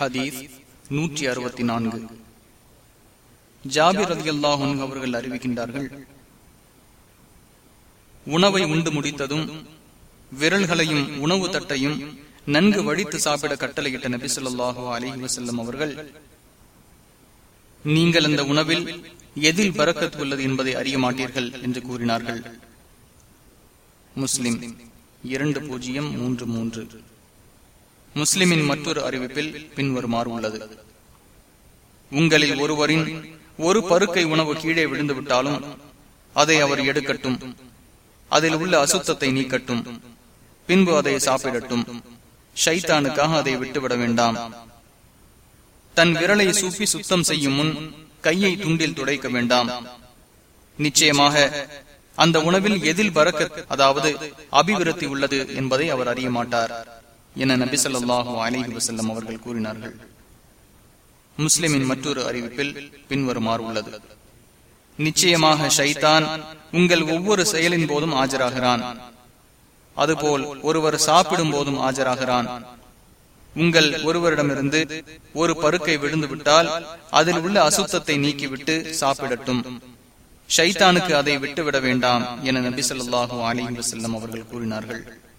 ஹதீஸ் நூற்றி அறுபத்தி நான்கு. ஜாபிர் அலி அல்லாஹும் அவர்கள் அறிவிக்கின்றார்கள் உணவை உண்டு முடித்ததும் விரல்களையும் உணவு தட்டையும் நன்கு வழித்து சாப்பிட கட்டளையிட்ட நபி சொல்லாஹு அலஹி வசல்லம் அவர்கள் நீங்கள் அந்த உணவில் எதில் பறக்கத் உள்ளது என்பதை அறிய மாட்டீர்கள் என்று கூறினார்கள். முஸ்லிம் இரண்டு பூஜ்ஜியம் மூன்று மூன்று. முஸ்லிமின் மற்றொரு அறிவிப்பில் பின்வருமாறு உள்ளது உங்களில் ஒருவரின் ஒரு பருக்கை உணவு கீழே விழுந்துவிட்டாலும் அதை அவர் எடுக்கட்டும். அதில் உள்ள அசுத்தத்தை நீக்கட்டும். பின்பு அதை சாப்பிடட்டும். ஷைத்தானுக்காக அதை விட்டுவிட வேண்டாம். தன் விரலை சூப்பி சுத்தம் செய்யும் முன் கையை துண்டில் துடைக்க வேண்டாம். நிச்சயமாக அந்த உணவில் எதில் பறக்க அதாவது அபிவிருத்தி உள்ளது என்பதை அவர் அறிய மாட்டார் என நபி சொல்லாஹு அலிஹி வசல்லம் அவர்கள் கூறினார்கள். முஸ்லிமின் மற்றொரு அறிவிப்பில் பின்வருமாறு உள்ளது. நிச்சயமாக ஷைத்தான் உங்கள் ஒவ்வொரு செயலின் போதும் ஆஜராகிறான். அதுபோல் ஒருவர் சாப்பிடும் போதும் ஆஜராகிறான். உங்கள் ஒருவரிடமிருந்து ஒரு பருக்கை விழுந்து விட்டால் அதில் உள்ள அசுத்தத்தை நீக்கிவிட்டு சாப்பிடட்டும். ஷைத்தானுக்கு அதை விட்டுவிட வேண்டாம் என நபி சொல்லாஹு அலிஹி வசல்லம் அவர்கள் கூறினார்கள்.